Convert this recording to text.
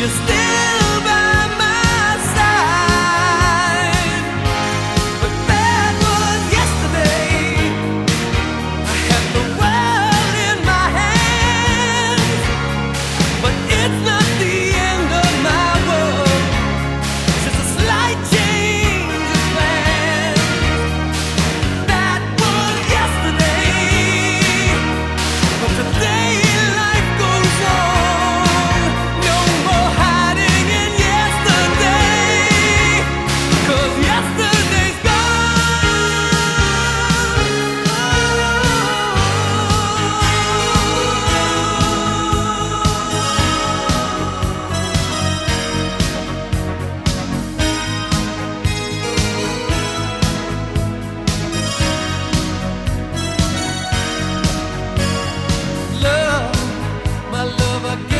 just of a